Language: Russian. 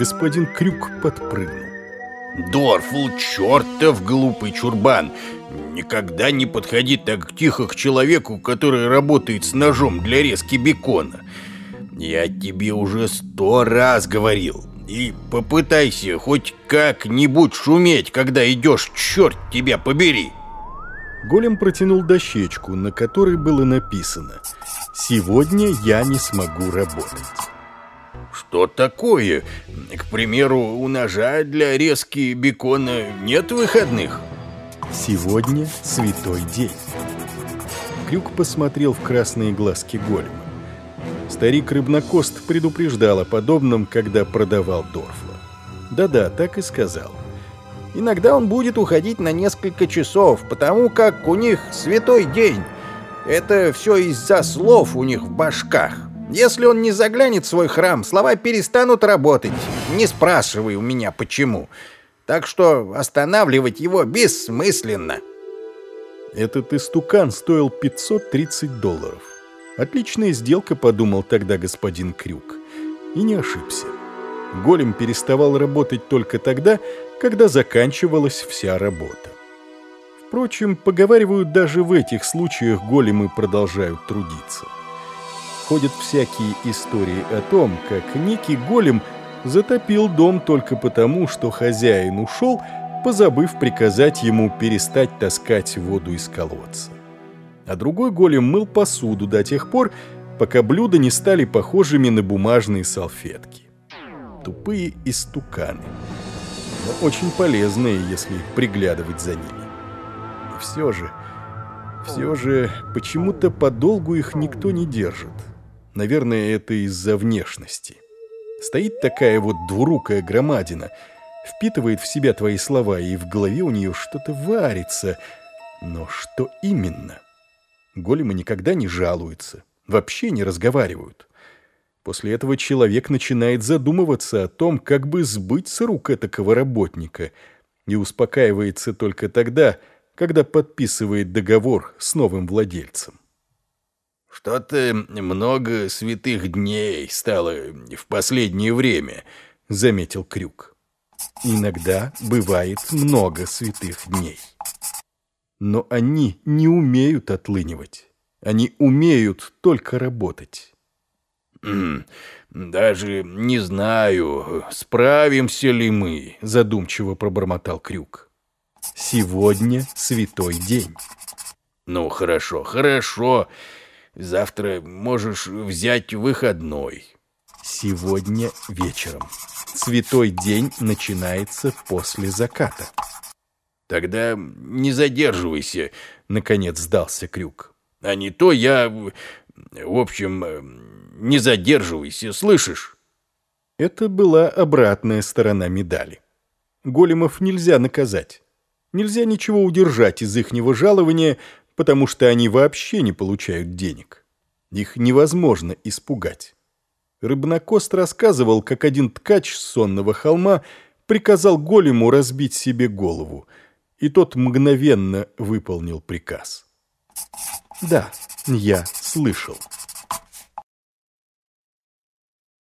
господин Крюк подпрыгнул. Дорфл, чертов глупый чурбан! Никогда не подходи так тихо к человеку, который работает с ножом для резки бекона. Я тебе уже сто раз говорил. И попытайся хоть как-нибудь шуметь, когда идешь, черт тебя побери. Голем протянул дощечку, на которой было написано «Сегодня я не смогу работать». Что такое? К примеру, у ножа для резки бекона нет выходных? Сегодня святой день. Крюк посмотрел в красные глазки голема. Старик Рыбнокост предупреждал о подобном, когда продавал Дорфла. Да-да, так и сказал. Иногда он будет уходить на несколько часов, потому как у них святой день. Это все из-за слов у них в башках. Если он не заглянет в свой храм, слова перестанут работать. Не спрашивай у меня, почему. Так что останавливать его бессмысленно. Этот истукан стоил 530 долларов. Отличная сделка, подумал тогда господин Крюк. И не ошибся. Голем переставал работать только тогда, когда заканчивалась вся работа. Впрочем, поговаривают, даже в этих случаях големы продолжают трудиться ходят всякие истории о том, как некий голем затопил дом только потому, что хозяин ушел, позабыв приказать ему перестать таскать воду из колодца. А другой голем мыл посуду до тех пор, пока блюда не стали похожими на бумажные салфетки. Тупые истуканы, но очень полезные, если приглядывать за ними. И все же, все же, почему-то подолгу их никто не держит. Наверное, это из-за внешности. Стоит такая вот двурукая громадина, впитывает в себя твои слова, и в голове у нее что-то варится. Но что именно? Големы никогда не жалуются, вообще не разговаривают. После этого человек начинает задумываться о том, как бы сбыть с рук этакого работника, и успокаивается только тогда, когда подписывает договор с новым владельцем. «Что-то много святых дней стало в последнее время», — заметил Крюк. «Иногда бывает много святых дней. Но они не умеют отлынивать. Они умеют только работать». «Даже не знаю, справимся ли мы», — задумчиво пробормотал Крюк. «Сегодня святой день». «Ну, хорошо, хорошо». Завтра можешь взять выходной. Сегодня вечером. Святой день начинается после заката. Тогда не задерживайся, наконец сдался Крюк. А не то я... В общем, не задерживайся, слышишь? Это была обратная сторона медали. Големов нельзя наказать. Нельзя ничего удержать из ихнего жалования, потому что они вообще не получают денег. Их невозможно испугать. Рыбнокост рассказывал, как один ткач с сонного холма приказал голему разбить себе голову, и тот мгновенно выполнил приказ. Да, я слышал.